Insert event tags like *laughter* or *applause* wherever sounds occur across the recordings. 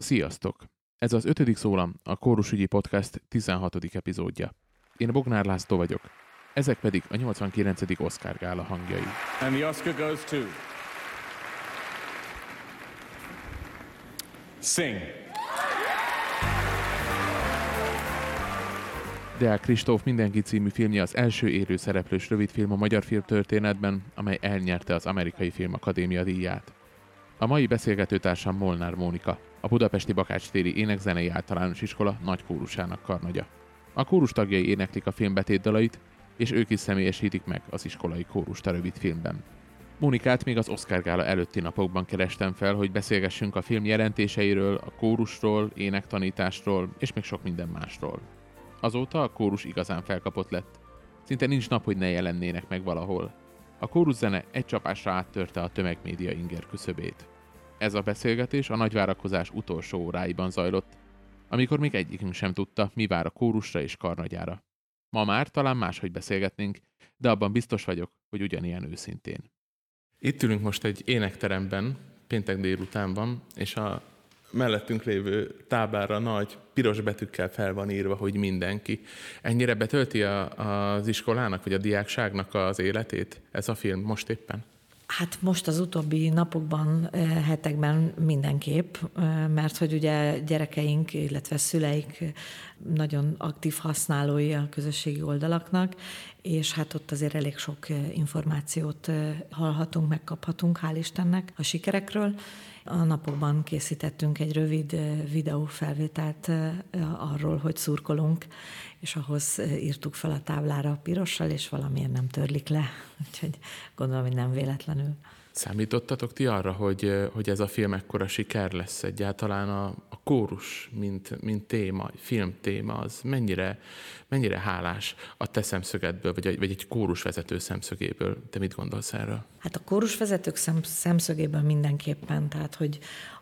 Sziasztok! Ez az ötödik szólam, a Kórusügyi Podcast 16. epizódja. Én Bognár László vagyok, ezek pedig a 89. Oscar gála hangjai. And the Oscar goes to Sing. Deák Kristóf Mindenki című filmje az első élő szereplős rövidfilm a magyar filmtörténetben, amely elnyerte az Amerikai Filmakadémia díját. A mai beszélgetőtársam Molnár Mónika, a Budapesti Bakács téri énekzenei általános iskola nagy kórusának karnagya. A kórus tagjai éneklik a film betétdalait, és ők is személyesítik meg az iskolai kórust a rövid filmben. Mónikát még az Oscar gála előtti napokban kerestem fel, hogy beszélgessünk a film jelentéseiről, a kórusról, énektanításról és még sok minden másról. Azóta a kórus igazán felkapott lett. Szinte nincs nap, hogy ne jelennének meg valahol. A kóruszene egy csapásra áttörte a tömegmédia inger küszöbét. Ez a beszélgetés a nagy várakozás utolsó óráiban zajlott, amikor még egyikünk sem tudta, mi vár a kórusra és karnagyára. Ma már talán máshogy beszélgetnénk, de abban biztos vagyok, hogy ugyanilyen őszintén. Itt ülünk most egy énekteremben, péntek délutánban, és a mellettünk lévő táblára nagy piros betűkkel fel van írva, hogy mindenki. Ennyire betölti a, az iskolának, vagy a diákságnak az életét ez a film most éppen? Hát most az utóbbi napokban, eh, hetekben mindenképp, eh, mert hogy ugye gyerekeink, illetve szüleik nagyon aktív használói a közösségi oldalaknak, és hát ott azért elég sok eh, információt hallhatunk, megkaphatunk, hál' Istennek a sikerekről. A napokban készítettünk egy rövid videófelvételt arról, hogy szurkolunk, és ahhoz írtuk fel a táblára pirossal, és valamilyen nem törlik le, úgyhogy gondolom, hogy nem véletlenül. Számítottatok ti arra, hogy, hogy ez a film ekkora siker lesz egyáltalán a, a kórus, mint, mint téma, film téma, az mennyire, mennyire hálás a te szemszögedből, vagy vagy egy kórusvezető szemszögéből? Te mit gondolsz erről? Hát a kórusvezetők szem, szemszögéből mindenképpen, tehát hogy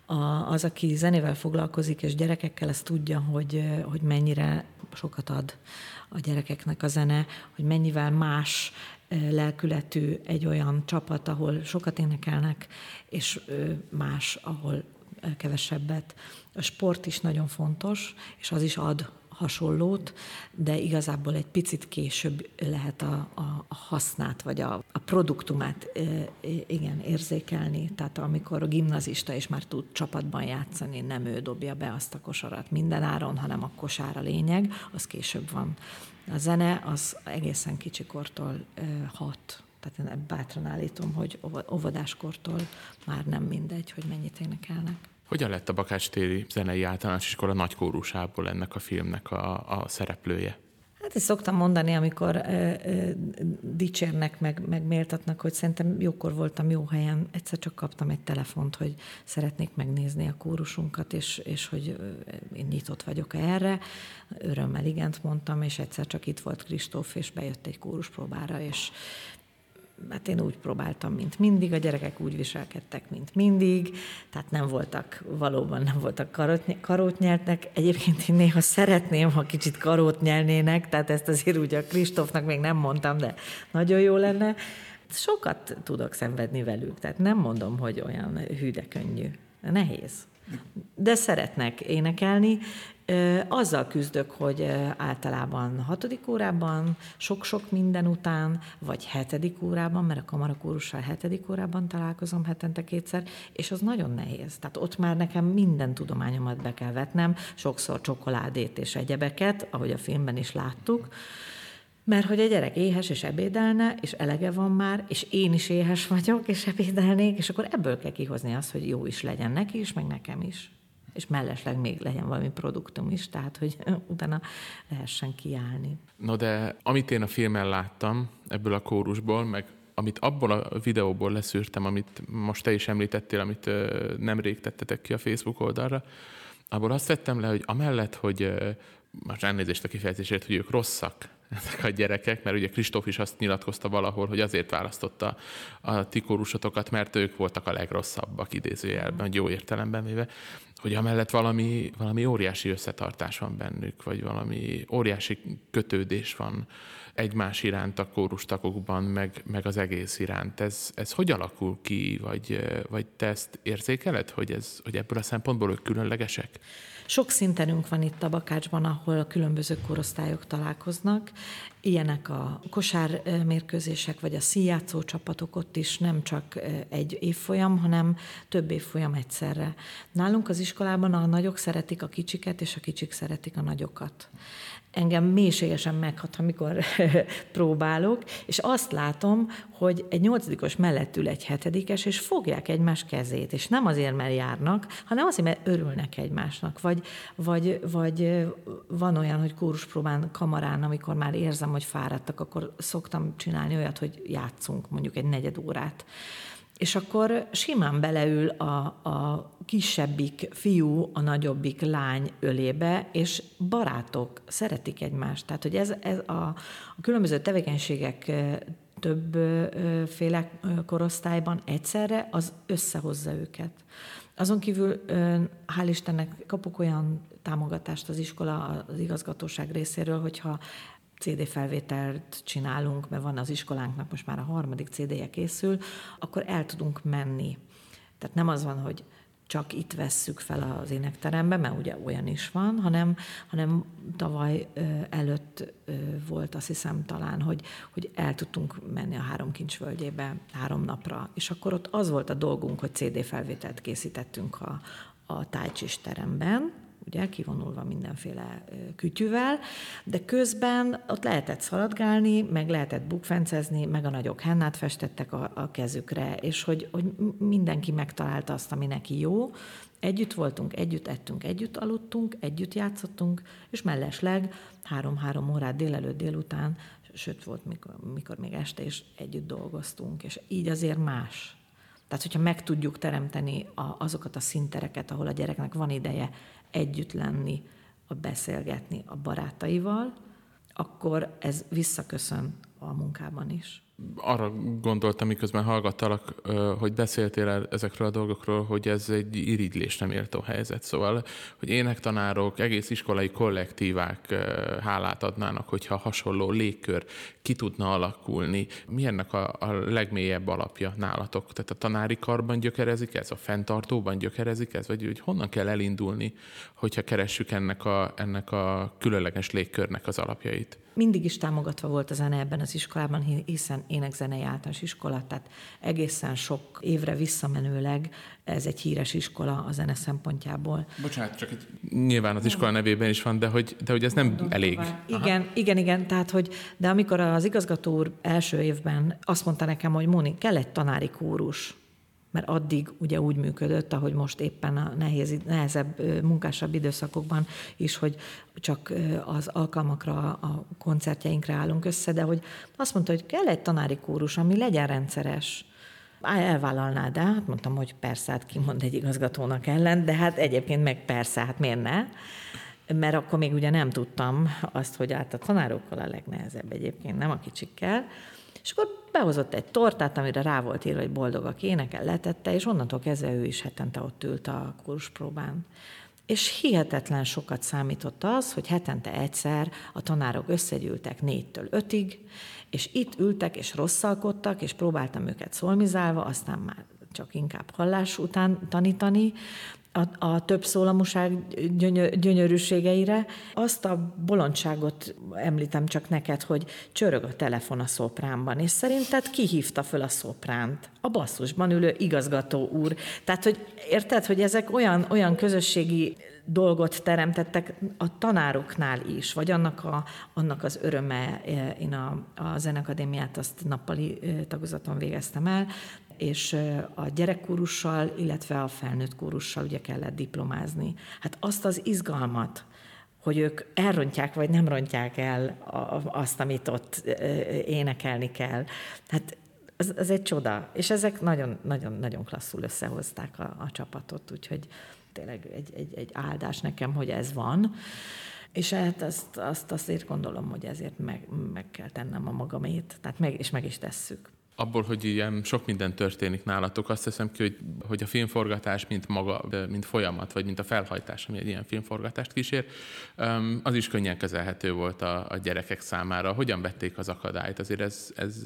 a, az, aki zenével foglalkozik, és gyerekekkel, ezt tudja, hogy, hogy mennyire sokat ad a gyerekeknek a zene, hogy mennyivel más lelkületű egy olyan csapat, ahol sokat énekelnek, és más, ahol kevesebbet. A sport is nagyon fontos, és az is ad hasonlót, de igazából egy picit később lehet a, a, hasznát, vagy a, a produktumát igen, érzékelni. Tehát amikor a gimnazista is már tud csapatban játszani, nem ő dobja be azt a kosarat minden áron, hanem a kosár a lényeg, az később van. A zene az egészen kicsikortól hat, tehát én bátran állítom, hogy óvodáskortól már nem mindegy, hogy mennyit énekelnek. Hogyan lett a Bakács téri zenei általános iskola nagykórusából ennek a filmnek a, a szereplője? Hát ezt szoktam mondani, amikor ö, ö, dicsérnek, meg, meg méltatnak, hogy szerintem jókor voltam jó helyen. Egyszer csak kaptam egy telefont, hogy szeretnék megnézni a kórusunkat, és, és hogy én nyitott vagyok erre. Örömmel igent mondtam, és egyszer csak itt volt Kristóf, és bejött egy kóruspróbára, és hát én úgy próbáltam, mint mindig, a gyerekek úgy viselkedtek, mint mindig, tehát nem voltak, valóban nem voltak karót, karót nyertek. Egyébként én néha szeretném, ha kicsit karót nyelnének, tehát ezt azért úgy a Kristófnak még nem mondtam, de nagyon jó lenne. Sokat tudok szenvedni velük, tehát nem mondom, hogy olyan hű, de könnyű. Nehéz. De szeretnek énekelni, azzal küzdök, hogy általában hatodik órában, sok-sok minden után, vagy hetedik órában, mert a kamarakórussal hetedik órában találkozom hetente kétszer, és az nagyon nehéz. Tehát ott már nekem minden tudományomat be kell vetnem, sokszor csokoládét és egyebeket, ahogy a filmben is láttuk, mert hogy a gyerek éhes és ebédelne, és elege van már, és én is éhes vagyok, és ebédelnék, és akkor ebből kell kihozni azt, hogy jó is legyen neki is, meg nekem is és mellesleg még legyen valami produktum is, tehát hogy *laughs* utána lehessen kiállni. No de amit én a filmen láttam ebből a kórusból, meg amit abból a videóból leszűrtem, amit most te is említettél, amit nemrég tettetek ki a Facebook oldalra, abból azt vettem le, hogy amellett, hogy most elnézést a kifejezésért, hogy ők rosszak, *laughs* ezek a gyerekek, mert ugye Kristóf is azt nyilatkozta valahol, hogy azért választotta a ti mert ők voltak a legrosszabbak idézőjelben, jó értelemben véve. Hogy amellett valami, valami óriási összetartás van bennük, vagy valami óriási kötődés van egymás iránt a kórustakokban, meg, meg az egész iránt. Ez, ez hogy alakul ki, vagy, vagy te ezt érzékeled, hogy, ez, hogy ebből a szempontból ők különlegesek? Sok szintenünk van itt a Bakácsban, ahol a különböző korosztályok találkoznak. Ilyenek a kosármérkőzések, vagy a szíjátszó csapatok ott is nem csak egy évfolyam, hanem több évfolyam egyszerre. Nálunk az iskolában a nagyok szeretik a kicsiket, és a kicsik szeretik a nagyokat engem mélységesen meghat, amikor próbálok, és azt látom, hogy egy nyolcadikos mellett ül egy hetedikes, és fogják egymás kezét, és nem azért, mert járnak, hanem azért, mert örülnek egymásnak. Vagy, vagy, vagy van olyan, hogy kóruspróbán kamarán, amikor már érzem, hogy fáradtak, akkor szoktam csinálni olyat, hogy játszunk mondjuk egy negyed órát és akkor simán beleül a, a kisebbik fiú a nagyobbik lány ölébe, és barátok szeretik egymást. Tehát, hogy ez, ez a, a különböző tevékenységek többféle korosztályban egyszerre, az összehozza őket. Azon kívül, hál' Istennek kapok olyan támogatást az iskola, az igazgatóság részéről, hogyha CD felvételt csinálunk, mert van az iskolánknak most már a harmadik CD-je készül, akkor el tudunk menni. Tehát nem az van, hogy csak itt vesszük fel az énekterembe, mert ugye olyan is van, hanem, hanem tavaly előtt volt azt hiszem talán, hogy, hogy el tudtunk menni a Három Kincs három napra, és akkor ott az volt a dolgunk, hogy CD felvételt készítettünk a, a tájcsis teremben, ugye, kivonulva mindenféle kütyüvel, de közben ott lehetett szaladgálni, meg lehetett bukfencezni, meg a nagyok hennát festettek a, a kezükre, és hogy, hogy mindenki megtalálta azt, ami neki jó. Együtt voltunk, együtt ettünk, együtt aludtunk, együtt játszottunk, és mellesleg három-három órát délelőtt, délután, sőt volt, mikor, mikor még este is együtt dolgoztunk, és így azért más. Tehát, hogyha meg tudjuk teremteni a, azokat a szintereket, ahol a gyereknek van ideje együtt lenni, a beszélgetni a barátaival, akkor ez visszaköszön a munkában is arra gondoltam, miközben hallgattalak, hogy beszéltél el ezekről a dolgokról, hogy ez egy irigylés nem értó helyzet. Szóval, hogy énektanárok, egész iskolai kollektívák hálát adnának, hogyha hasonló légkör ki tudna alakulni. Mi ennek a, a legmélyebb alapja nálatok? Tehát a tanári karban gyökerezik ez, a fenntartóban gyökerezik ez, vagy hogy honnan kell elindulni, hogyha keressük ennek a, ennek a különleges légkörnek az alapjait? Mindig is támogatva volt a zene ebben az iskolában, hiszen énekzenei általános iskola, tehát egészen sok évre visszamenőleg ez egy híres iskola a zene szempontjából. Bocsánat, csak egy... Nyilván az iskola nevében is van, de hogy, de hogy ez nem Mondom, elég. Igen, Aha. igen, igen, tehát hogy, de amikor az igazgató úr első évben azt mondta nekem, hogy Móni, kell egy tanári kórus, mert addig ugye úgy működött, ahogy most éppen a nehéz, nehezebb, munkásabb időszakokban is, hogy csak az alkalmakra, a koncertjeinkre állunk össze, de hogy azt mondta, hogy kell egy tanári kórus, ami legyen rendszeres. Elvállalnád de Hát mondtam, hogy persze, hát kimond egy igazgatónak ellen, de hát egyébként meg persze, hát miért ne? Mert akkor még ugye nem tudtam azt, hogy át a tanárokkal a legnehezebb egyébként, nem a kicsikkel. És akkor behozott egy tortát, amire rá volt írva, hogy boldogak énekel, letette, és onnantól kezdve ő is hetente ott ült a kuruspróbán. És hihetetlen sokat számított az, hogy hetente egyszer a tanárok összegyűltek négytől ötig, és itt ültek és rosszalkodtak, és próbáltam őket szolmizálva, aztán már csak inkább hallás után tanítani, a, a több szólamúság gyönyör, gyönyörűségeire. Azt a bolondságot említem csak neked, hogy csörög a telefon a szopránban, és szerinted ki hívta föl a szopránt? A basszusban ülő igazgató úr. Tehát, hogy érted, hogy ezek olyan, olyan közösségi dolgot teremtettek a tanároknál is, vagy annak, a, annak az öröme, én a, a Zenekadémiát azt nappali tagozaton végeztem el, és a gyerekkórussal, illetve a felnőtt kórussal ugye kellett diplomázni. Hát azt az izgalmat, hogy ők elrontják, vagy nem rontják el azt, amit ott énekelni kell. Hát ez, ez egy csoda. És ezek nagyon-nagyon klasszul összehozták a, a csapatot, úgyhogy tényleg egy, egy, egy áldás nekem, hogy ez van. És hát azt, azt azért gondolom, hogy ezért meg, meg kell tennem a magamét, tehát meg, és meg is tesszük. Abból, hogy ilyen sok minden történik nálatok, azt hiszem ki, hogy, hogy a filmforgatás, mint maga, mint folyamat, vagy mint a felhajtás, ami egy ilyen filmforgatást kísér, az is könnyen kezelhető volt a, a gyerekek számára. Hogyan vették az akadályt? Azért ez, ez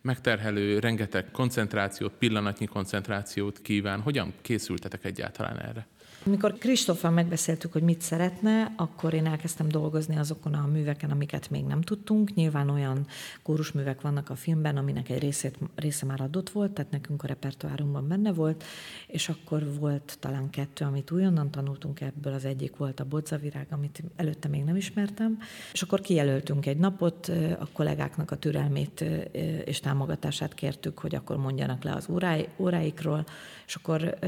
megterhelő, rengeteg koncentrációt, pillanatnyi koncentrációt kíván. Hogyan készültetek egyáltalán erre? Amikor Kristóffal megbeszéltük, hogy mit szeretne, akkor én elkezdtem dolgozni azokon a műveken, amiket még nem tudtunk. Nyilván olyan kórusművek vannak a filmben, aminek egy részét, része már adott volt, tehát nekünk a repertoárunkban benne volt, és akkor volt talán kettő, amit újonnan tanultunk ebből, az egyik volt a Bodzavirág, amit előtte még nem ismertem, és akkor kijelöltünk egy napot, a kollégáknak a türelmét és támogatását kértük, hogy akkor mondjanak le az óráikról, és akkor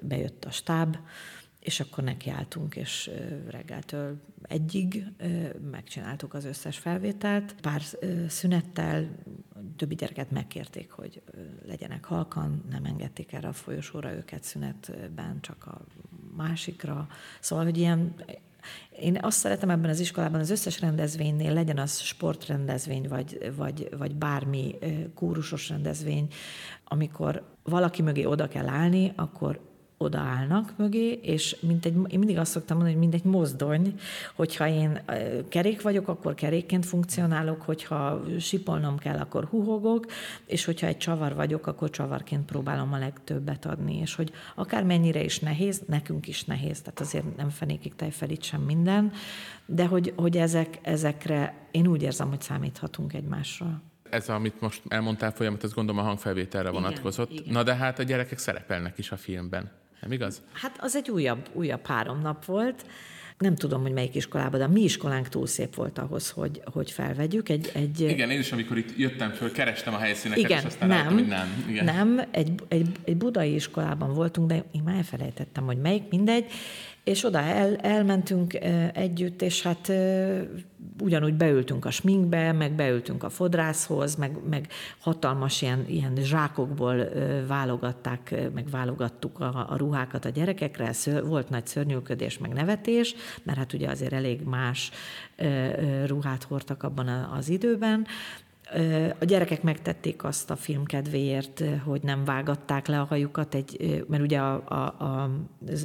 bejött a stáb, és akkor nekiálltunk, és reggeltől egyig megcsináltuk az összes felvételt. Pár szünettel többi gyereket megkérték, hogy legyenek halkan, nem engedték erre a folyosóra őket szünetben, csak a másikra. Szóval, hogy ilyen én azt szeretem ebben az iskolában, az összes rendezvénynél, legyen az sportrendezvény, vagy, vagy, vagy bármi kórusos rendezvény, amikor valaki mögé oda kell állni, akkor odaállnak mögé, és mint egy, én mindig azt szoktam mondani, hogy mint egy mozdony, hogyha én kerék vagyok, akkor kerékként funkcionálok, hogyha sipolnom kell, akkor huhogok, és hogyha egy csavar vagyok, akkor csavarként próbálom a legtöbbet adni, és hogy akár mennyire is nehéz, nekünk is nehéz, tehát azért nem fenékig tejfelít sem minden, de hogy, hogy ezek, ezekre én úgy érzem, hogy számíthatunk egymásra ez, amit most elmondtál folyamat, ez gondolom a hangfelvételre vonatkozott. Igen, igen. Na de hát a gyerekek szerepelnek is a filmben. Nem igaz? Hát az egy újabb, újabb három nap volt. Nem tudom, hogy melyik iskolában, de a mi iskolánk túl szép volt ahhoz, hogy, hogy felvegyük. Egy, egy... Igen, én is, amikor itt jöttem föl, kerestem a helyszíneket, Igen, és aztán nem, láttam, hogy nem. Igen. Nem, egy, egy, egy budai iskolában voltunk, de én már elfelejtettem, hogy melyik, mindegy és oda el, elmentünk együtt, és hát ugyanúgy beültünk a sminkbe, meg beültünk a fodrászhoz, meg, meg hatalmas ilyen, ilyen zsákokból válogatták, meg válogattuk a, a ruhákat a gyerekekre, volt nagy szörnyűködés, meg nevetés, mert hát ugye azért elég más ruhát hordtak abban az időben, a gyerekek megtették azt a film kedvéért, hogy nem vágatták le a hajukat, egy, mert ugye a, a, a,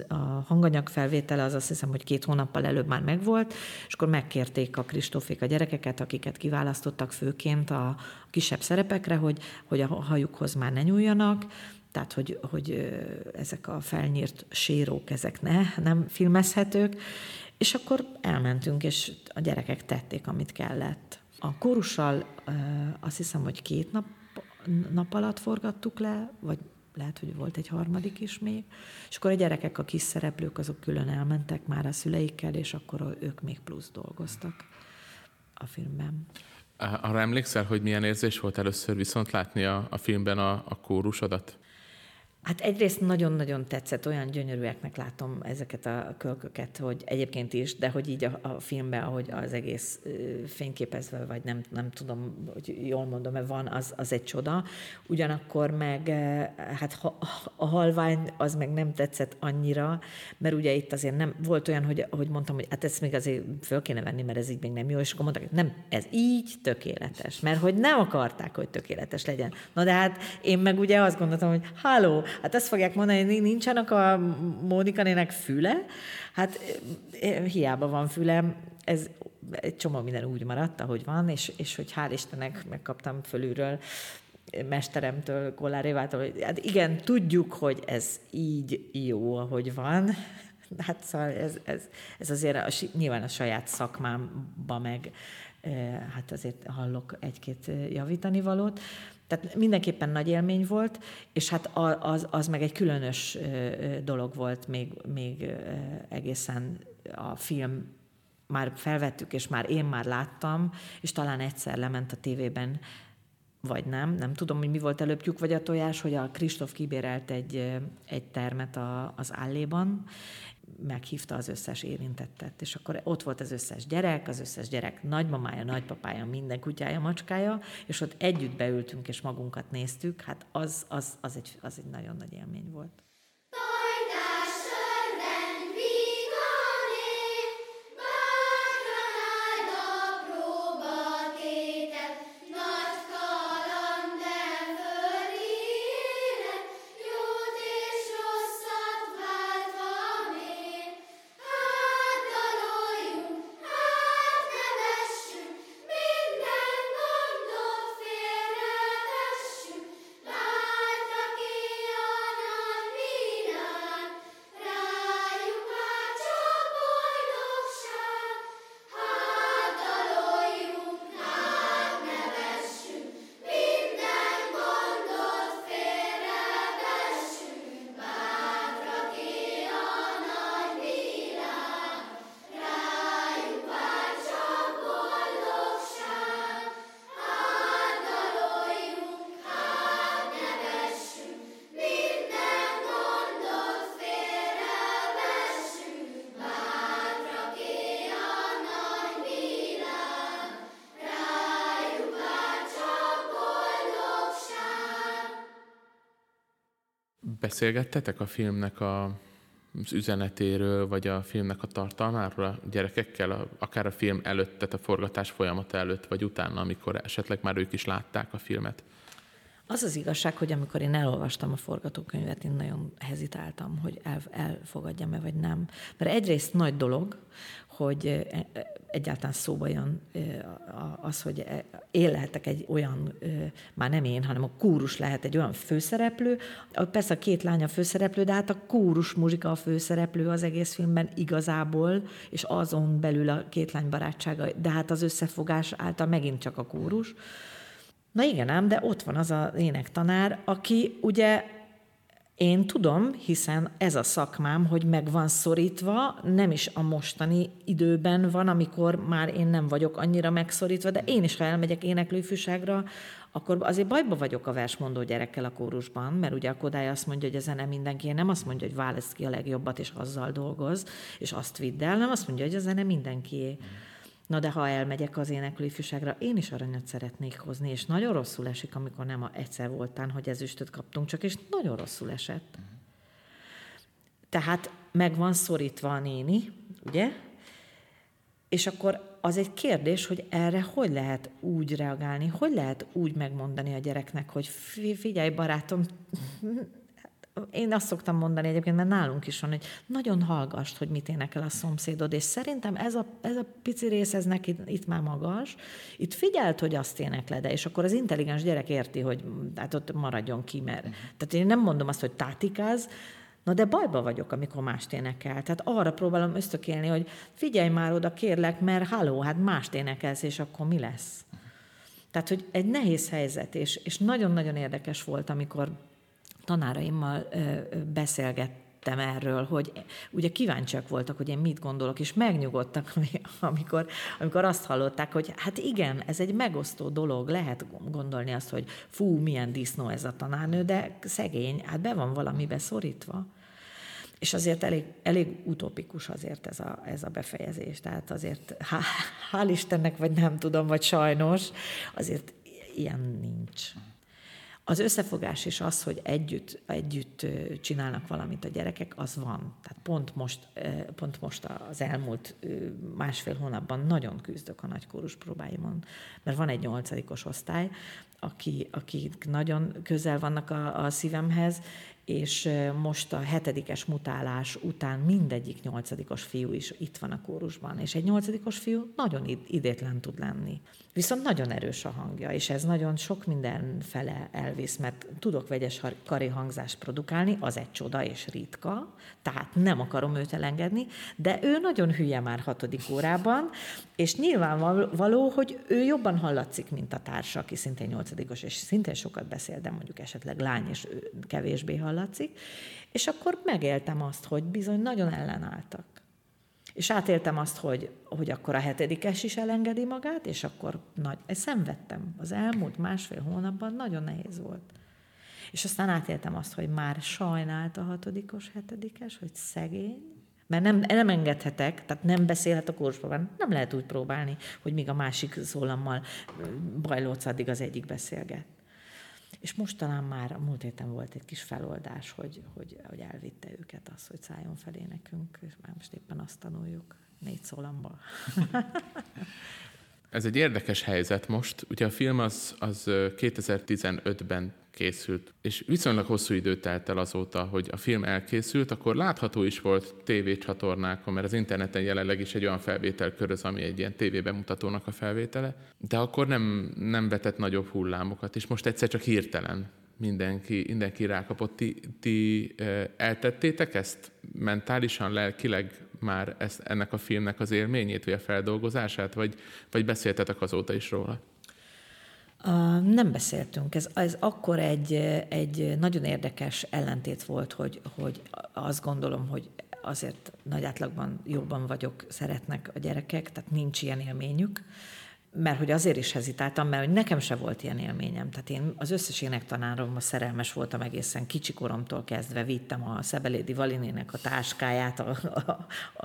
a hanganyag felvétele az azt hiszem, hogy két hónappal előbb már megvolt, és akkor megkérték a Kristófék a gyerekeket, akiket kiválasztottak főként a kisebb szerepekre, hogy, hogy a hajukhoz már ne nyúljanak, tehát hogy, hogy ezek a felnyírt sérók, ezek ne, nem filmezhetők, és akkor elmentünk, és a gyerekek tették, amit kellett. A kórussal azt hiszem, hogy két nap, nap alatt forgattuk le, vagy lehet, hogy volt egy harmadik is még, és akkor a gyerekek, a kis szereplők, azok külön elmentek már a szüleikkel, és akkor ők még plusz dolgoztak a filmben. Arra emlékszel, hogy milyen érzés volt először viszont látni a, a filmben a, a kórusodat? Hát egyrészt nagyon-nagyon tetszett, olyan gyönyörűeknek látom ezeket a kölköket, hogy egyébként is, de hogy így a, a filmben, ahogy az egész fényképezve, vagy nem, nem tudom, hogy jól mondom-e van, az, az egy csoda. Ugyanakkor meg hát ha, a halvány az meg nem tetszett annyira, mert ugye itt azért nem, volt olyan, hogy, hogy mondtam, hogy hát ezt még azért föl kéne venni, mert ez így még nem jó, és akkor mondták, hogy nem, ez így tökéletes, mert hogy nem akarták, hogy tökéletes legyen. Na de hát én meg ugye azt gondoltam, hogy háló, Hát ezt fogják mondani, hogy nincsenek a Mónika nének füle. Hát eh, hiába van fülem, ez egy csomó minden úgy maradt, ahogy van, és, és hogy hál' Istennek megkaptam fölülről mesteremtől, Kollárévától, hogy hát igen, tudjuk, hogy ez így jó, ahogy van, *laughs* hát szóval ez, ez, ez azért a, nyilván a saját szakmámba meg eh, hát azért hallok egy-két javítani valót, tehát mindenképpen nagy élmény volt, és hát az, az meg egy különös dolog volt még, még egészen a film már felvettük, és már én már láttam, és talán egyszer lement a tévében, vagy nem, nem tudom, hogy mi volt előbb tyúk vagy a tojás, hogy a Kristóf kibérelt egy, egy termet a, az álléban, meghívta az összes érintettet, és akkor ott volt az összes gyerek, az összes gyerek nagymamája, nagypapája, minden kutyája, macskája, és ott együtt beültünk, és magunkat néztük, hát az, az, az, egy, az egy nagyon nagy élmény volt. Beszélgettetek a filmnek a, az üzenetéről, vagy a filmnek a tartalmáról a gyerekekkel, a, akár a film előtt, tehát a forgatás folyamata előtt, vagy utána, amikor esetleg már ők is látták a filmet? Az az igazság, hogy amikor én elolvastam a forgatókönyvet, én nagyon hezitáltam, hogy el, elfogadjam-e vagy nem. Mert egyrészt nagy dolog, hogy e, e, egyáltalán szóba jön e, az, hogy én lehetek egy olyan, már nem én, hanem a kúrus lehet egy olyan főszereplő. Persze a két lánya főszereplő, de hát a kúrus muzsika a főszereplő az egész filmben igazából, és azon belül a két lány barátsága, de hát az összefogás által megint csak a kúrus. Na igen ám, de ott van az a énektanár, aki ugye én tudom, hiszen ez a szakmám, hogy meg van szorítva, nem is a mostani időben van, amikor már én nem vagyok annyira megszorítva, de én is, ha elmegyek éneklőfűságra, akkor azért bajba vagyok a versmondó gyerekkel a kórusban, mert ugye a Kodály azt mondja, hogy a zene mindenki, nem azt mondja, hogy válasz ki a legjobbat, és azzal dolgoz, és azt vidd el, nem azt mondja, hogy a zene mindenkié. Na de ha elmegyek az éneklőifjúságra, én is aranyat szeretnék hozni, és nagyon rosszul esik, amikor nem a egyszer voltán, hogy ezüstöt kaptunk, csak és nagyon rosszul esett. Tehát meg van szorítva a néni, ugye? És akkor az egy kérdés, hogy erre hogy lehet úgy reagálni, hogy lehet úgy megmondani a gyereknek, hogy figyelj barátom, én azt szoktam mondani egyébként, mert nálunk is van, hogy nagyon hallgast, hogy mit énekel a szomszédod, és szerintem ez a, ez a pici rész, ez neki itt már magas, itt figyelt, hogy azt énekled és akkor az intelligens gyerek érti, hogy hát ott maradjon ki, mert tehát én nem mondom azt, hogy tátikáz, Na de bajba vagyok, amikor mást énekel. Tehát arra próbálom ösztökélni, hogy figyelj már oda, kérlek, mert halló, hát mást énekelsz, és akkor mi lesz? Tehát, hogy egy nehéz helyzet, és, és nagyon-nagyon érdekes volt, amikor tanáraimmal beszélgettem erről, hogy ugye kíváncsiak voltak, hogy én mit gondolok, és megnyugodtak, *laughs* amikor, amikor azt hallották, hogy hát igen, ez egy megosztó dolog, lehet gondolni azt, hogy fú, milyen disznó ez a tanárnő, de szegény, hát be van valami beszorítva. És azért elég, elég utopikus azért ez a, ez a befejezés. Tehát azért há, hál' Istennek, vagy nem tudom, vagy sajnos, azért ilyen nincs. Az összefogás is az, hogy együtt, együtt csinálnak valamit a gyerekek, az van. Tehát pont most, pont most az elmúlt másfél hónapban nagyon küzdök a nagykórus próbáimon, mert van egy nyolcadikos osztály, aki, akik nagyon közel vannak a, a szívemhez, és most a hetedikes mutálás után mindegyik nyolcadikos fiú is itt van a kórusban, és egy nyolcadikos fiú nagyon idétlen tud lenni. Viszont nagyon erős a hangja, és ez nagyon sok minden fele elvisz, mert tudok vegyes kari hangzást produkálni, az egy csoda és ritka, tehát nem akarom őt elengedni, de ő nagyon hülye már hatodik órában, és nyilvánvaló, hogy ő jobban hallatszik, mint a társa, aki szintén nyolcadikos, és szintén sokat beszél, de mondjuk esetleg lány, és ő kevésbé hallatszik, és akkor megéltem azt, hogy bizony nagyon ellenálltak. És átéltem azt, hogy, hogy akkor a hetedikes is elengedi magát, és akkor nagy, ezt szenvedtem. Az elmúlt másfél hónapban nagyon nehéz volt. És aztán átéltem azt, hogy már sajnált a hatodikos, hetedikes, hogy szegény, mert nem, nem engedhetek, tehát nem beszélhet a kursban, nem lehet úgy próbálni, hogy még a másik szólammal bajlódsz, addig az egyik beszélget. És most talán már múlt héten volt egy kis feloldás, hogy, hogy, hogy elvitte őket az, hogy szálljon felé nekünk, és már most éppen azt tanuljuk négy szólamból. *laughs* Ez egy érdekes helyzet most. Ugye a film az, az 2015-ben készült, és viszonylag hosszú idő telt el azóta, hogy a film elkészült, akkor látható is volt tévécsatornákon, mert az interneten jelenleg is egy olyan felvétel köröz, ami egy ilyen tévébemutatónak a felvétele, de akkor nem, nem vetett nagyobb hullámokat, és most egyszer csak hirtelen mindenki, mindenki rákapott. Ti, ti eltettétek ezt mentálisan, lelkileg már ezt, ennek a filmnek az élményét, vagy a feldolgozását, vagy, vagy beszéltetek azóta is róla? Uh, nem beszéltünk. Ez, ez akkor egy, egy nagyon érdekes ellentét volt, hogy, hogy azt gondolom, hogy azért nagy átlagban jobban vagyok, szeretnek a gyerekek, tehát nincs ilyen élményük mert hogy azért is hezitáltam, mert hogy nekem se volt ilyen élményem. Tehát én az összes énektanárommal szerelmes voltam egészen kicsikoromtól kezdve, vittem a Szebelédi Valinének a táskáját a, a,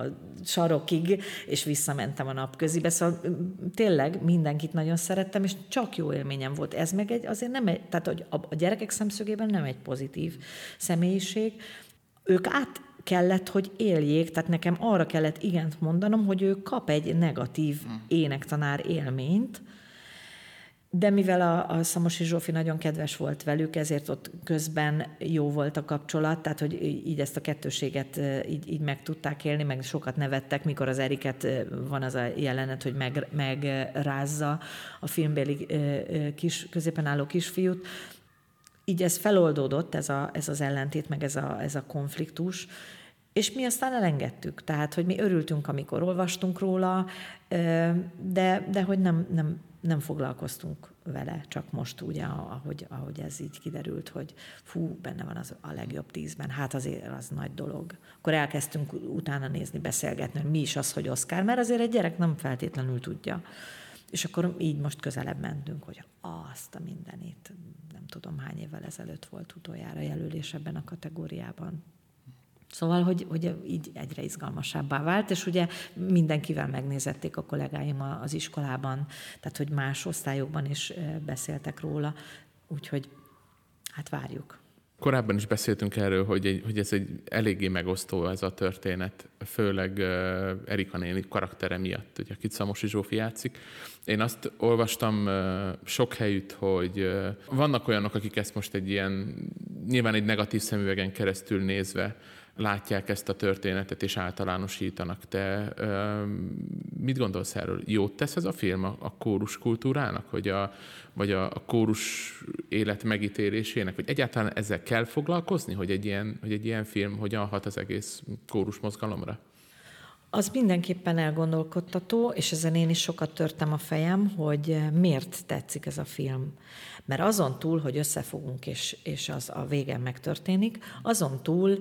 a sarokig, és visszamentem a napközibe. Szóval tényleg mindenkit nagyon szerettem, és csak jó élményem volt. Ez meg egy, azért nem egy, tehát hogy a, a gyerekek szemszögében nem egy pozitív személyiség. Ők át kellett, hogy éljék, tehát nekem arra kellett igent mondanom, hogy ő kap egy negatív hm. énektanár élményt, de mivel a, a Szamosi Zsófi nagyon kedves volt velük, ezért ott közben jó volt a kapcsolat, tehát hogy így ezt a kettőséget így, így meg tudták élni, meg sokat nevettek, mikor az Eriket van az a jelenet, hogy meg, megrázza a filmbéli kis, középen álló kisfiút, így ez feloldódott, ez, a, ez az ellentét, meg ez a, ez a konfliktus, és mi aztán elengedtük. Tehát, hogy mi örültünk, amikor olvastunk róla, de, de hogy nem, nem, nem foglalkoztunk vele, csak most ugye, ahogy, ahogy ez így kiderült, hogy fú, benne van az a legjobb tízben, hát azért az nagy dolog. Akkor elkezdtünk utána nézni, beszélgetni, hogy mi is az, hogy Oscar, mert azért egy gyerek nem feltétlenül tudja. És akkor így most közelebb mentünk, hogy azt a mindenit, nem tudom hány évvel ezelőtt volt utoljára jelölés ebben a kategóriában. Szóval, hogy, hogy így egyre izgalmasabbá vált, és ugye mindenkivel megnézették a kollégáim az iskolában, tehát hogy más osztályokban is beszéltek róla, úgyhogy hát várjuk. Korábban is beszéltünk erről, hogy, egy, hogy ez egy eléggé megosztó ez a történet, főleg uh, Erika néni karaktere miatt, ugye, akit Szamosi Zsófi játszik. Én azt olvastam uh, sok helyütt, hogy uh, vannak olyanok, akik ezt most egy ilyen, nyilván egy negatív szemüvegen keresztül nézve látják ezt a történetet és általánosítanak. Te mit gondolsz erről? Jót tesz ez a film a, kórus kultúrának, vagy a, vagy a, kórus élet megítélésének, vagy egyáltalán ezzel kell foglalkozni, hogy egy ilyen, hogy egy ilyen film hogyan hat az egész kórus mozgalomra? Az mindenképpen elgondolkodtató, és ezen én is sokat törtem a fejem, hogy miért tetszik ez a film. Mert azon túl, hogy összefogunk, és, és az a vége megtörténik, azon túl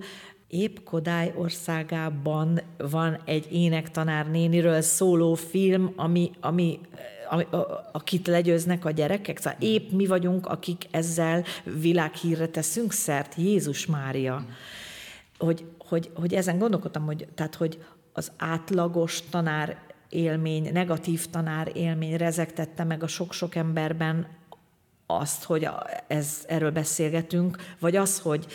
épp Kodály országában van egy énektanár néniről szóló film, ami, ami a, a, akit legyőznek a gyerekek. Szóval épp mi vagyunk, akik ezzel világhírre teszünk szert. Jézus Mária. Hogy, hogy, hogy ezen gondolkodtam, hogy, tehát, hogy az átlagos tanár élmény, negatív tanár élmény rezegtette meg a sok-sok emberben azt, hogy ez, erről beszélgetünk, vagy az, hogy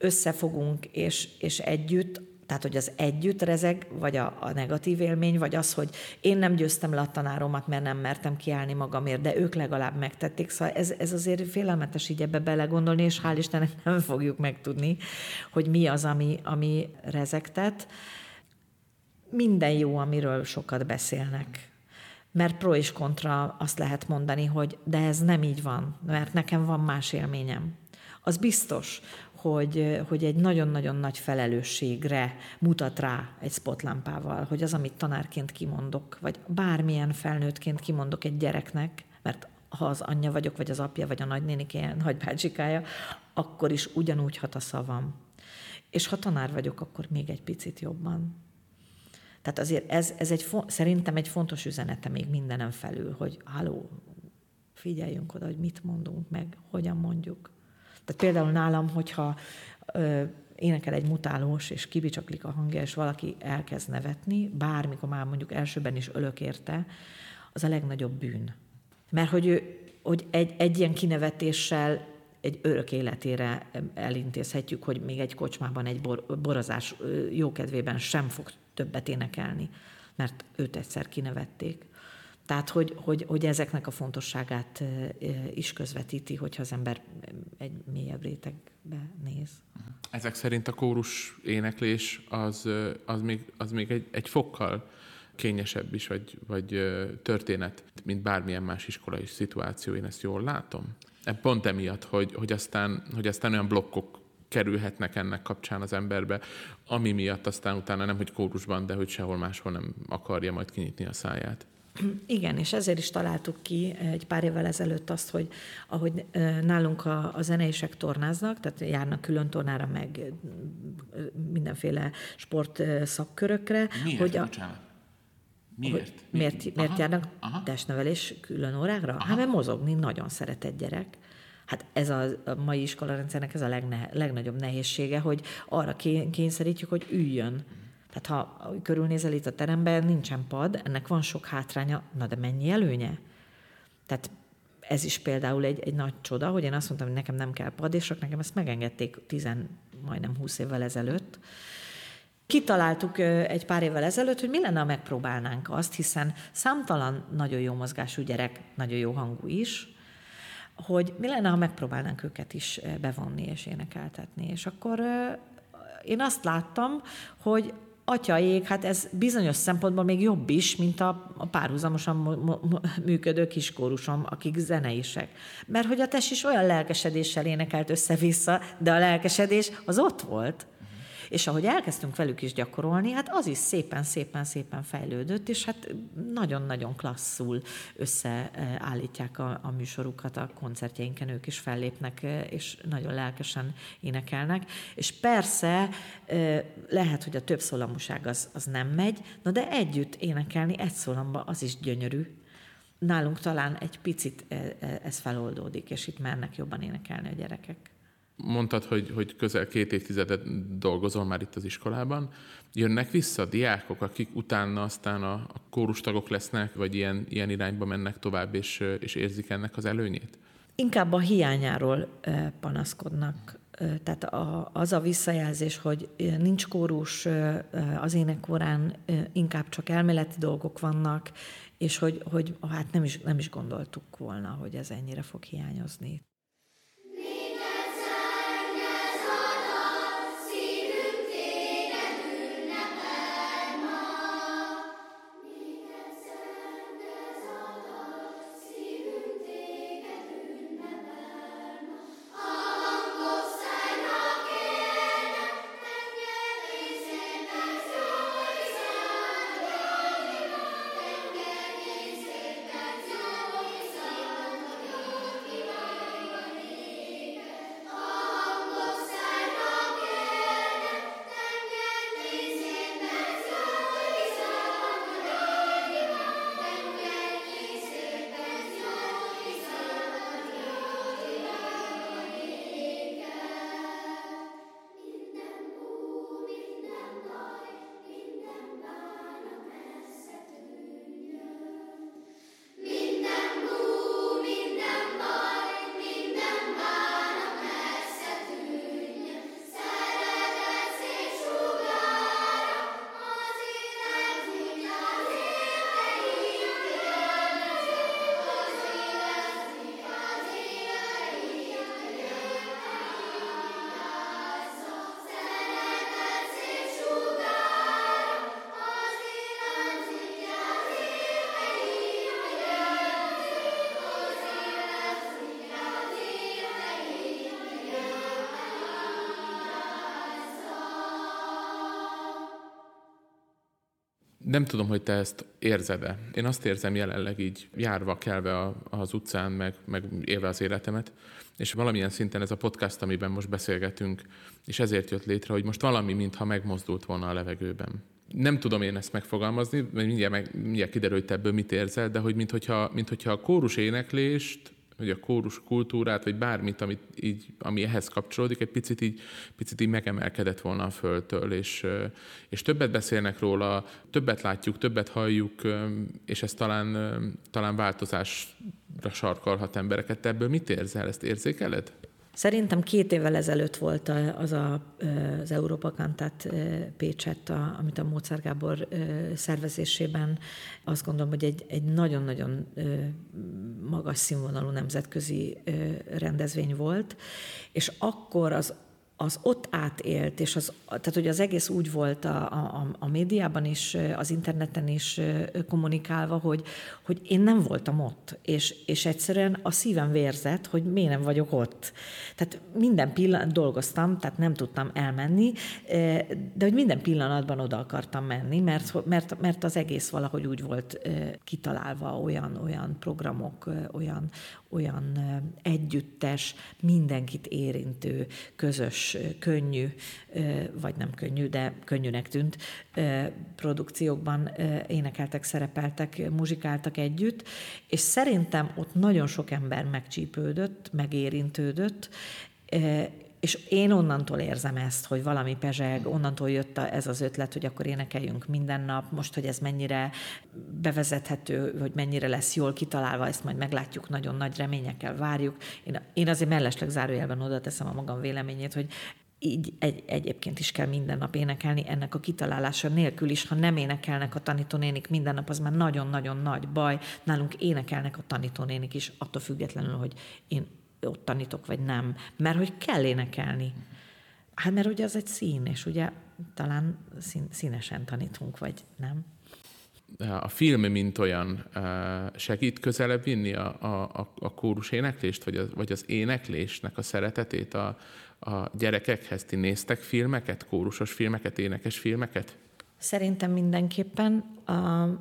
összefogunk, és, és együtt, tehát hogy az együtt rezeg, vagy a, a negatív élmény, vagy az, hogy én nem győztem le a tanáromat, mert nem mertem kiállni magamért, de ők legalább megtették. Szóval ez, ez azért félelmetes így ebbe belegondolni, és hál' Istennek nem *laughs* fogjuk megtudni, hogy mi az, ami, ami rezegtet. Minden jó, amiről sokat beszélnek. Mert pro és kontra azt lehet mondani, hogy de ez nem így van, mert nekem van más élményem. Az biztos, hogy, hogy egy nagyon-nagyon nagy felelősségre mutat rá egy spotlámpával, hogy az, amit tanárként kimondok, vagy bármilyen felnőttként kimondok egy gyereknek, mert ha az anyja vagyok, vagy az apja, vagy a nagynénik ilyen nagybácsikája, akkor is ugyanúgy hat a szavam. És ha tanár vagyok, akkor még egy picit jobban. Tehát azért ez, ez egy, szerintem egy fontos üzenete még mindenem felül, hogy haló, figyeljünk oda, hogy mit mondunk meg, hogyan mondjuk. Tehát például nálam, hogyha ö, énekel egy mutálós, és kibicsaklik a hangja, és valaki elkezd nevetni, bármikor már mondjuk elsőben is ölök érte, az a legnagyobb bűn. Mert hogy, ő, hogy egy, egy ilyen kinevetéssel egy örök életére elintézhetjük, hogy még egy kocsmában egy bor, borozás jókedvében sem fog többet énekelni, mert őt egyszer kinevették. Tehát, hogy, hogy, hogy ezeknek a fontosságát is közvetíti, hogyha az ember egy mélyebb rétegbe néz. Ezek szerint a kórus éneklés az, az még, az még egy, egy fokkal kényesebb is, vagy, vagy történet, mint bármilyen más iskolai szituáció, én ezt jól látom. E pont emiatt, hogy, hogy, aztán, hogy aztán olyan blokkok kerülhetnek ennek kapcsán az emberbe, ami miatt aztán utána nem, hogy kórusban, de hogy sehol máshol nem akarja majd kinyitni a száját. Igen, és ezért is találtuk ki egy pár évvel ezelőtt azt, hogy ahogy nálunk a, a zeneisek tornáznak, tehát járnak külön tornára, meg mindenféle sport szakkörökre. Miért? Hogy a, Miért? Hogy miért, miért aha, járnak aha. testnevelés külön órákra? Aha. Hát mert mozogni nagyon szeret egy gyerek. Hát ez a, a mai iskolarendszernek ez a legne, legnagyobb nehézsége, hogy arra kényszerítjük, hogy üljön. Tehát ha körülnézel itt a teremben, nincsen pad, ennek van sok hátránya, na de mennyi előnye? Tehát ez is például egy, egy nagy csoda, hogy én azt mondtam, hogy nekem nem kell pad, és nekem ezt megengedték tizen, majdnem húsz évvel ezelőtt. Kitaláltuk egy pár évvel ezelőtt, hogy mi lenne, ha megpróbálnánk azt, hiszen számtalan nagyon jó mozgású gyerek, nagyon jó hangú is, hogy mi lenne, ha megpróbálnánk őket is bevonni és énekeltetni. És akkor én azt láttam, hogy atyaék, hát ez bizonyos szempontból még jobb is, mint a, párhuzamosan működő kiskórusom, akik zeneisek. Mert hogy a test is olyan lelkesedéssel énekelt össze-vissza, de a lelkesedés az ott volt. És ahogy elkezdtünk velük is gyakorolni, hát az is szépen-szépen-szépen fejlődött, és hát nagyon-nagyon klasszul összeállítják a, a műsorukat a koncertjeinken, ők is fellépnek, és nagyon lelkesen énekelnek. És persze lehet, hogy a több szólamúság az, az nem megy, na de együtt énekelni egy szólamba az is gyönyörű, nálunk talán egy picit ez feloldódik, és itt mernek jobban énekelni a gyerekek mondtad, hogy, hogy közel két évtizedet dolgozol már itt az iskolában. Jönnek vissza diákok, akik utána aztán a, a kórustagok lesznek, vagy ilyen, ilyen irányba mennek tovább, és, és érzik ennek az előnyét? Inkább a hiányáról panaszkodnak. Tehát az a visszajelzés, hogy nincs kórus az énekórán, inkább csak elméleti dolgok vannak, és hogy, hogy hát nem is, nem is gondoltuk volna, hogy ez ennyire fog hiányozni. Nem tudom, hogy te ezt érzed-e. Én azt érzem jelenleg így járva, kelve az utcán, meg, meg élve az életemet, és valamilyen szinten ez a podcast, amiben most beszélgetünk, és ezért jött létre, hogy most valami, mintha megmozdult volna a levegőben. Nem tudom én ezt megfogalmazni, mert mindjárt, meg, mindjárt kiderül, hogy te ebből mit érzel, de hogy mintha, mintha a kórus éneklést hogy a kórus kultúrát, vagy bármit, amit így, ami ehhez kapcsolódik, egy picit így, picit így megemelkedett volna a földtől, és, és többet beszélnek róla, többet látjuk, többet halljuk, és ez talán, talán változásra sarkalhat embereket. Te ebből mit érzel? Ezt érzékeled? Szerintem két évvel ezelőtt volt az a, az Európa Kantát Pécset, amit a Mozart Gábor szervezésében azt gondolom, hogy egy, egy nagyon-nagyon magas színvonalú nemzetközi rendezvény volt, és akkor az az ott átélt, és az, tehát hogy az egész úgy volt a, a, a médiában is, az interneten is kommunikálva, hogy, hogy én nem voltam ott, és, és egyszerűen a szívem vérzett, hogy miért nem vagyok ott. Tehát minden pillanat dolgoztam, tehát nem tudtam elmenni, de hogy minden pillanatban oda akartam menni, mert, mert, mert az egész valahogy úgy volt kitalálva, olyan, olyan programok, olyan, olyan együttes, mindenkit érintő, közös és könnyű, vagy nem könnyű, de könnyűnek tűnt produkciókban énekeltek, szerepeltek, muzsikáltak együtt, és szerintem ott nagyon sok ember megcsípődött, megérintődött, és én onnantól érzem ezt, hogy valami pezseg, onnantól jött ez az ötlet, hogy akkor énekeljünk minden nap, most, hogy ez mennyire bevezethető, hogy mennyire lesz jól kitalálva, ezt majd meglátjuk, nagyon nagy reményekkel várjuk. Én, én azért mellesleg zárójelben oda teszem a magam véleményét, hogy így egy, egyébként is kell minden nap énekelni, ennek a kitalálása nélkül is, ha nem énekelnek a tanítónénik minden nap, az már nagyon-nagyon nagy baj. Nálunk énekelnek a tanítónénik is, attól függetlenül, hogy én ott tanítok, vagy nem. Mert hogy kell énekelni. Hát mert ugye az egy szín, és ugye talán szín, színesen tanítunk, vagy nem. A film, mint olyan, segít közelebb vinni a, a, a kórus éneklést, vagy, a, vagy az éneklésnek a szeretetét a, a gyerekekhez? Ti néztek filmeket, kórusos filmeket, énekes filmeket? Szerintem mindenképpen.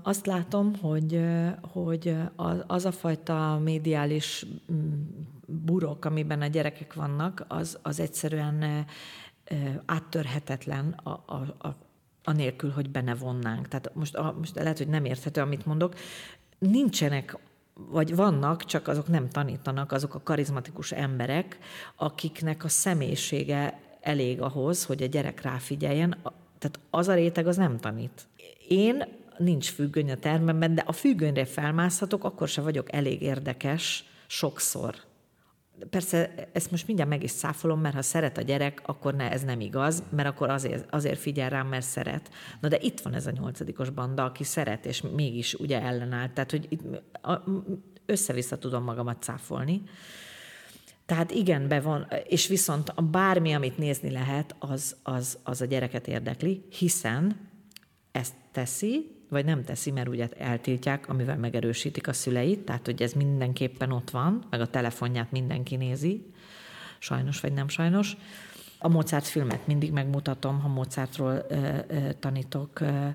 Azt látom, hogy, hogy az a fajta médiális mm, burok, amiben a gyerekek vannak, az, az egyszerűen áttörhetetlen a, a, a, anélkül, hogy benne vonnánk. Tehát most, a, most lehet, hogy nem érthető, amit mondok. Nincsenek vagy vannak, csak azok nem tanítanak, azok a karizmatikus emberek, akiknek a személyisége elég ahhoz, hogy a gyerek ráfigyeljen, tehát az a réteg az nem tanít. Én nincs függöny a termemben, de a függönyre felmászhatok, akkor se vagyok elég érdekes sokszor. Persze ezt most mindjárt meg is száfolom, mert ha szeret a gyerek, akkor ne, ez nem igaz, mert akkor azért, azért figyel rám, mert szeret. Na de itt van ez a nyolcadikos banda, aki szeret, és mégis ugye ellenáll. Tehát, hogy itt össze-vissza tudom magamat cáfolni. Tehát igen, be van, és viszont a bármi, amit nézni lehet, az, az, az a gyereket érdekli, hiszen ezt teszi, vagy nem teszi, mert ugye eltiltják, amivel megerősítik a szüleit, tehát hogy ez mindenképpen ott van, meg a telefonját mindenki nézi, sajnos vagy nem sajnos. A Mozart filmet mindig megmutatom, ha Mozartról ö, ö, tanítok, ö,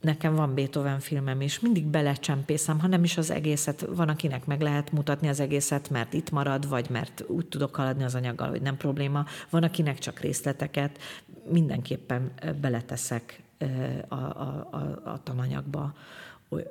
nekem van Beethoven filmem is, mindig belecsempészem, ha nem is az egészet, van akinek meg lehet mutatni az egészet, mert itt marad, vagy mert úgy tudok haladni az anyaggal, hogy nem probléma, van akinek csak részleteket, mindenképpen beleteszek a, a, a, a tananyagba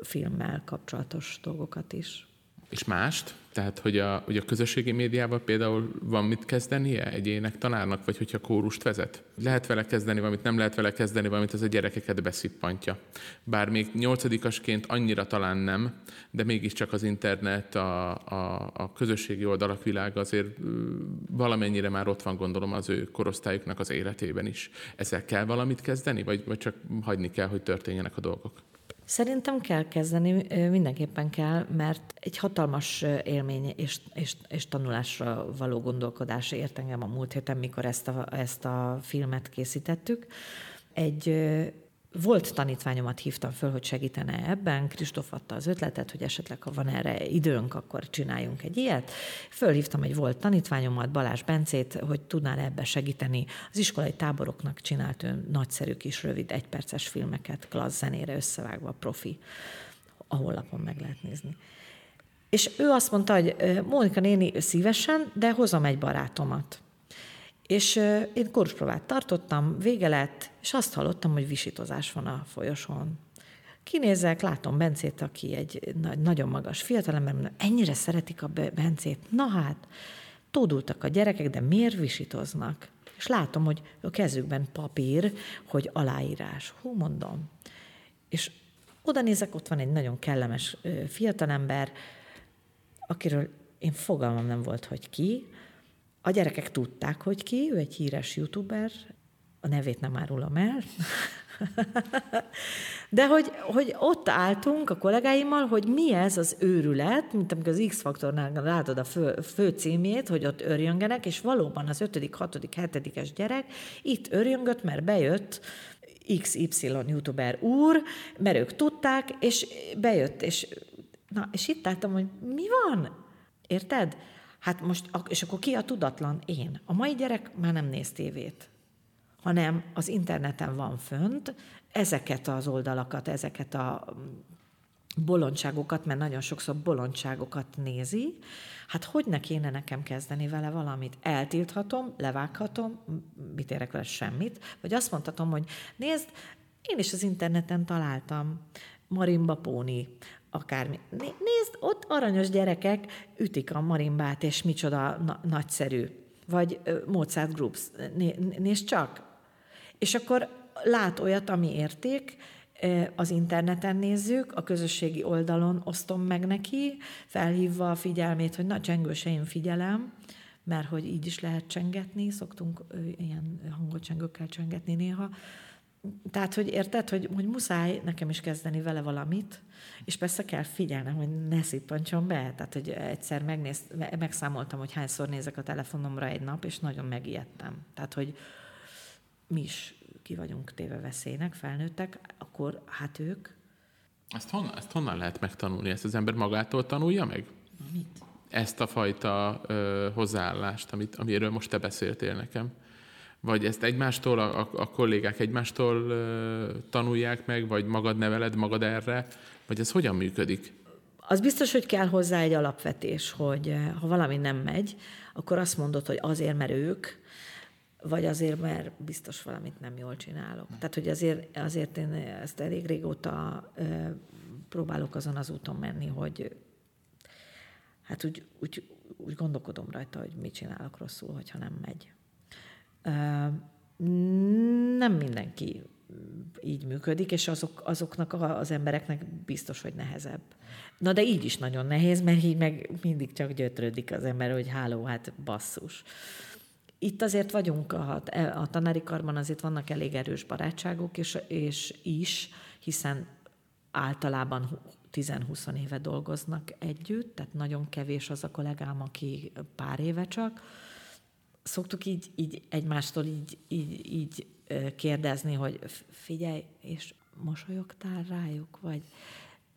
filmmel kapcsolatos dolgokat is. És mást? Tehát, hogy a, hogy a közösségi médiával például van mit kezdenie egy ének tanárnak, vagy hogyha kórust vezet? Lehet vele kezdeni valamit, nem lehet vele kezdeni valamit, ez a gyerekeket beszippantja. Bár még nyolcadikasként annyira talán nem, de mégiscsak az internet, a, a, a közösségi oldalak világa azért valamennyire már ott van, gondolom, az ő korosztályuknak az életében is. Ezzel kell valamit kezdeni, vagy, vagy csak hagyni kell, hogy történjenek a dolgok? Szerintem kell kezdeni, mindenképpen kell, mert egy hatalmas élmény és, és, és tanulásra való gondolkodás ért engem a múlt héten, mikor ezt a, ezt a filmet készítettük. Egy volt tanítványomat hívtam föl, hogy segítene ebben. Kristóf adta az ötletet, hogy esetleg, ha van erre időnk, akkor csináljunk egy ilyet. Fölhívtam egy volt tanítványomat, Balázs Bencét, hogy tudná ebbe segíteni. Az iskolai táboroknak csinált ő nagyszerű kis rövid egyperces filmeket, klassz zenére összevágva, profi. A honlapon meg lehet nézni. És ő azt mondta, hogy Mónika néni szívesen, de hozom egy barátomat. És én koruspróbát tartottam, vége lett, és azt hallottam, hogy visítozás van a folyosón. Kinézek, látom Bencét, aki egy nagyon magas fiatalember, mondom, ennyire szeretik a Bencét. Na hát, tódultak a gyerekek, de miért visítoznak? És látom, hogy a kezükben papír, hogy aláírás. Hú, mondom. És oda nézek, ott van egy nagyon kellemes fiatalember, akiről én fogalmam nem volt, hogy ki, a gyerekek tudták, hogy ki, ő egy híres youtuber, a nevét nem árulom el, *laughs* de hogy, hogy ott álltunk a kollégáimmal, hogy mi ez az őrület, mint amikor az X-faktornál látod a fő, fő címét, hogy ott örjöngenek, és valóban az ötödik, hatodik, hetedikes gyerek itt örjöngött, mert bejött XY youtuber úr, mert ők tudták, és bejött, és, na, és itt álltam, hogy mi van? Érted? Hát most, és akkor ki a tudatlan? Én. A mai gyerek már nem néz tévét, hanem az interneten van fönt, ezeket az oldalakat, ezeket a bolondságokat, mert nagyon sokszor bolondságokat nézi, hát hogy ne kéne nekem kezdeni vele valamit? Eltilthatom, levághatom, mit érek vele semmit, vagy azt mondhatom, hogy nézd, én is az interneten találtam marimba póni, akármi. Nézd, ott aranyos gyerekek ütik a marimbát, és micsoda na- nagyszerű. Vagy Mozart Groups. Né- nézd csak. És akkor lát olyat, ami érték, az interneten nézzük, a közösségi oldalon osztom meg neki, felhívva a figyelmét, hogy na, csengőse én figyelem, mert hogy így is lehet csengetni, szoktunk ilyen hangocsengőkkel csengetni néha, tehát, hogy érted, hogy, hogy muszáj nekem is kezdeni vele valamit, és persze kell figyelnem, hogy ne szippancson be. Tehát, hogy egyszer megnéz, megszámoltam, hogy hányszor nézek a telefonomra egy nap, és nagyon megijedtem. Tehát, hogy mi is ki vagyunk téve veszélynek, felnőttek, akkor hát ők... Ezt honnan, ezt honnan lehet megtanulni? Ezt az ember magától tanulja meg? Mit? Ezt a fajta ö, hozzáállást, amit, amiről most te beszéltél nekem. Vagy ezt egymástól, a, a, a kollégák egymástól tanulják meg, vagy magad neveled magad erre, vagy ez hogyan működik? Az biztos, hogy kell hozzá egy alapvetés, hogy ha valami nem megy, akkor azt mondod, hogy azért, mert ők, vagy azért, mert biztos valamit nem jól csinálok. Tehát, hogy azért, azért én ezt elég régóta ö, próbálok azon az úton menni, hogy hát úgy, úgy, úgy gondolkodom rajta, hogy mit csinálok rosszul, hogyha nem megy. Nem mindenki így működik, és azok, azoknak az embereknek biztos, hogy nehezebb. Na de így is nagyon nehéz, mert így meg mindig csak gyötrődik az ember, hogy háló, hát basszus. Itt azért vagyunk, a, a tanári karban azért vannak elég erős barátságok, és, és is, hiszen általában 10-20 éve dolgoznak együtt, tehát nagyon kevés az a kollégám, aki pár éve csak, szoktuk így, így egymástól így, így, így kérdezni, hogy figyelj, és mosolyogtál rájuk, vagy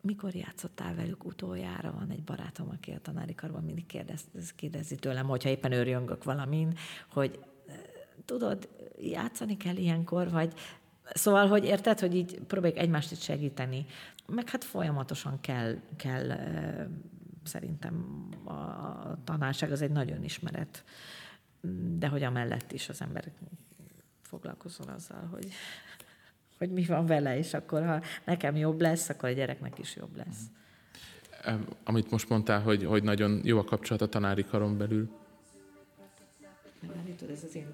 mikor játszottál velük utoljára? Van egy barátom, aki a tanári karban mindig kérdez, kérdezi tőlem, hogyha éppen őrjöngök valamin, hogy tudod, játszani kell ilyenkor, vagy Szóval, hogy érted, hogy így próbáljuk egymást itt segíteni. Meg hát folyamatosan kell, kell szerintem a tanárság az egy nagyon ismeret de hogy amellett is az ember foglalkozol azzal, hogy, hogy mi van vele, és akkor ha nekem jobb lesz, akkor a gyereknek is jobb lesz. Amit most mondtál, hogy, hogy nagyon jó a kapcsolat a tanári karon belül. Megvárítod, ez az én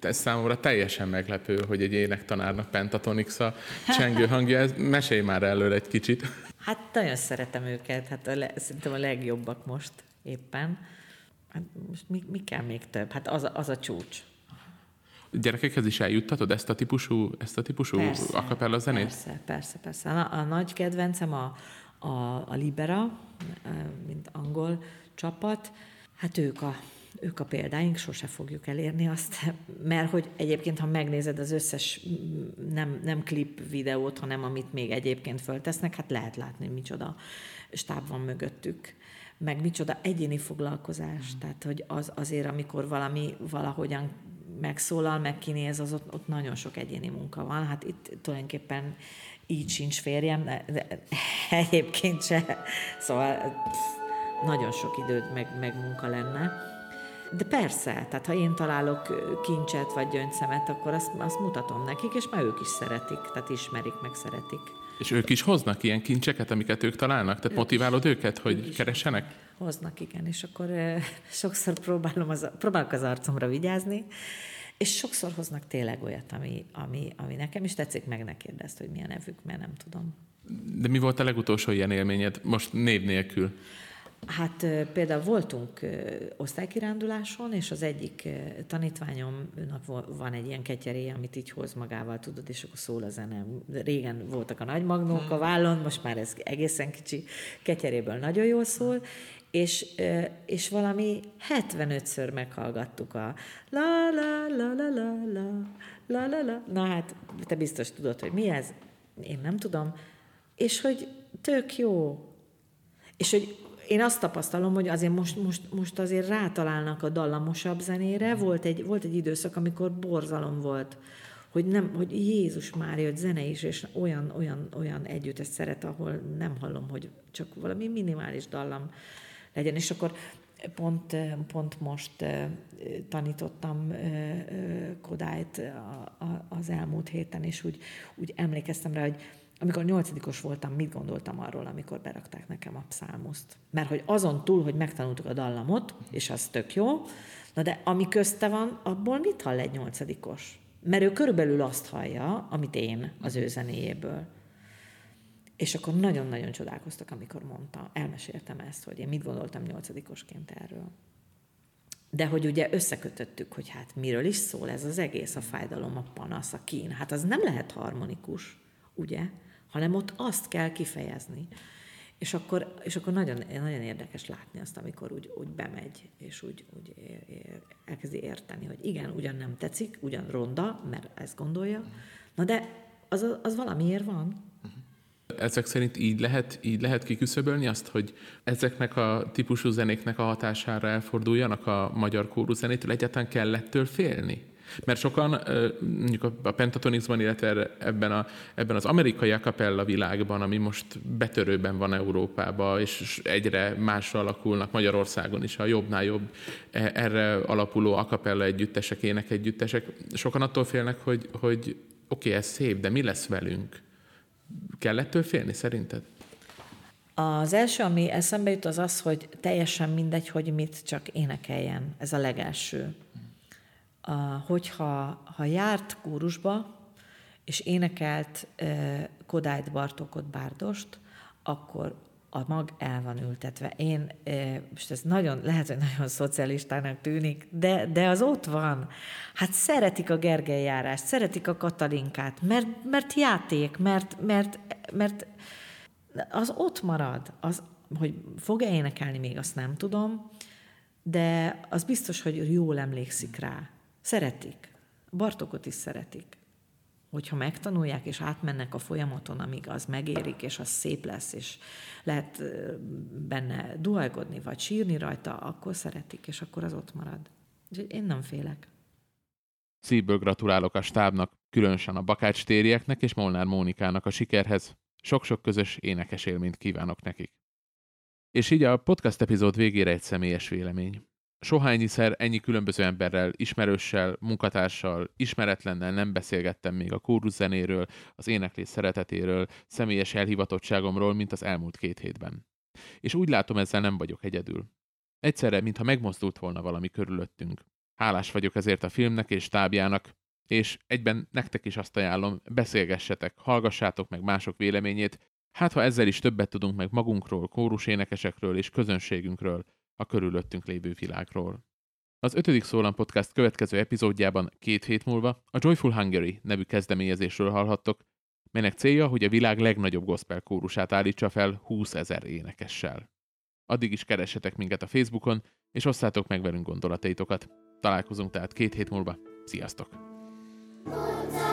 Ez számomra teljesen meglepő, hogy egy énektanárnak Pentatonix a csengő hangja. Ez, mesélj már előle egy kicsit. Hát nagyon szeretem őket, hát a le, szerintem a legjobbak most éppen. Hát most mi, mi kell még több? Hát az a, az a csúcs. Gyerekekhez is eljuttatod ezt a típusú, ezt a típusú persze, akapella zenét? Persze, persze, persze. A, a nagy kedvencem a, a, a Libera, mint angol csapat. Hát ők a, ők a példáink, sose fogjuk elérni azt, *laughs* mert hogy egyébként, ha megnézed az összes nem, nem klip videót, hanem amit még egyébként föltesznek, hát lehet látni, micsoda stáb van mögöttük meg micsoda egyéni foglalkozás. Mm. Tehát, hogy az azért, amikor valami valahogyan megszólal, meg kinéz, az ott, ott nagyon sok egyéni munka van. Hát itt tulajdonképpen így sincs férjem, de, de *laughs* egyébként se. Szóval pff, nagyon sok időd meg, meg munka lenne. De persze, tehát ha én találok kincset vagy gyöngyszemet, akkor azt, azt mutatom nekik, és már ők is szeretik, tehát ismerik, meg szeretik. És ők is hoznak ilyen kincseket, amiket ők találnak? Tehát ők motiválod őket, hogy is. keressenek? Hoznak, igen, és akkor e, *laughs* sokszor próbálom az, próbálok az arcomra vigyázni, és sokszor hoznak tényleg olyat, ami, ami, ami nekem is tetszik, meg ne kérdezt, hogy milyen nevük, mert nem tudom. De mi volt a legutolsó ilyen élményed, most név nélkül? Hát például voltunk osztálykiránduláson, és az egyik tanítványomnak van egy ilyen ketyeréje, amit így hoz magával, tudod, és akkor szól a zene. Régen voltak a nagy magnók a vállon, most már ez egészen kicsi ketyeréből nagyon jól szól, és, és valami 75-ször meghallgattuk a la la la la la la la la la. Na hát, te biztos tudod, hogy mi ez, én nem tudom, és hogy tök jó, és hogy én azt tapasztalom, hogy azért most, most, most azért rátalálnak a dallamosabb zenére. Volt egy, volt egy időszak, amikor borzalom volt, hogy, nem, hogy Jézus Mária, hogy zene is, és olyan, olyan, olyan együttest szeret, ahol nem hallom, hogy csak valami minimális dallam legyen. És akkor pont, pont most tanítottam Kodályt az elmúlt héten, és úgy, úgy emlékeztem rá, hogy amikor nyolcadikos voltam, mit gondoltam arról, amikor berakták nekem a pszálmuszt. Mert hogy azon túl, hogy megtanultuk a dallamot, és az tök jó, na de ami közte van, abból mit hall egy nyolcadikos? Mert ő körülbelül azt hallja, amit én az ő zenéjéből. És akkor nagyon-nagyon csodálkoztak, amikor mondta, elmeséltem ezt, hogy én mit gondoltam nyolcadikosként erről. De hogy ugye összekötöttük, hogy hát miről is szól ez az egész, a fájdalom, a panasz, a kín. Hát az nem lehet harmonikus, ugye? Hanem ott azt kell kifejezni. És akkor, és akkor nagyon, nagyon érdekes látni azt, amikor úgy, úgy bemegy, és úgy, úgy ér, ér, elkezdi érteni, hogy igen, ugyan nem tetszik, ugyan ronda, mert ezt gondolja, na de az, az valamiért van. Ezek szerint így lehet, így lehet kiküszöbölni azt, hogy ezeknek a típusú zenéknek a hatására elforduljanak a magyar kóruzenétől? Egyáltalán kellettől félni? Mert sokan mondjuk a pentatonizban, illetve ebben, a, ebben az amerikai acapella világban, ami most betörőben van Európába, és egyre másra alakulnak Magyarországon is, a jobbnál jobb e, erre alapuló acapella együttesek, ének együttesek, sokan attól félnek, hogy, hogy oké, okay, ez szép, de mi lesz velünk? Kell ettől félni szerinted? Az első, ami eszembe jut, az az, hogy teljesen mindegy, hogy mit csak énekeljen. Ez a legelső hogyha ha járt kórusba, és énekelt Kodályt, Bartókot, Bárdost, akkor a mag el van ültetve. Én, most ez nagyon, lehet, hogy nagyon szocialistának tűnik, de, de az ott van. Hát szeretik a Gergely járást, szeretik a Katalinkát, mert, mert játék, mert, mert, mert az ott marad. Az, hogy fog-e énekelni, még azt nem tudom, de az biztos, hogy jól emlékszik rá. Szeretik. Bartokot is szeretik. Hogyha megtanulják és átmennek a folyamaton, amíg az megérik, és az szép lesz, és lehet benne duhajgodni, vagy sírni rajta, akkor szeretik, és akkor az ott marad. Úgyhogy én nem félek. Szívből gratulálok a stábnak, különösen a Bakács térieknek és Molnár Mónikának a sikerhez. Sok-sok közös énekes élményt kívánok nekik. És így a podcast epizód végére egy személyes vélemény soha ennyiszer ennyi különböző emberrel, ismerőssel, munkatársal, ismeretlennel nem beszélgettem még a kórus zenéről, az éneklés szeretetéről, személyes elhivatottságomról, mint az elmúlt két hétben. És úgy látom, ezzel nem vagyok egyedül. Egyszerre, mintha megmozdult volna valami körülöttünk. Hálás vagyok ezért a filmnek és tábjának, és egyben nektek is azt ajánlom, beszélgessetek, hallgassátok meg mások véleményét, hát ha ezzel is többet tudunk meg magunkról, kórusénekesekről és közönségünkről, a körülöttünk lévő világról. Az ötödik Szólam Podcast következő epizódjában két hét múlva a Joyful Hungary nevű kezdeményezésről hallhattok, melynek célja, hogy a világ legnagyobb gospel kórusát állítsa fel 20 ezer énekessel. Addig is keressetek minket a Facebookon, és osszátok meg velünk gondolataitokat. Találkozunk tehát két hét múlva. Sziasztok! Virág.